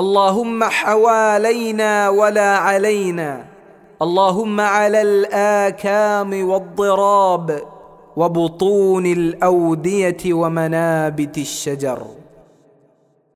اللهم حوالينا ولا علينا. اللهم على الآكام والضراب وبطون الأودية ومنابت الشجر.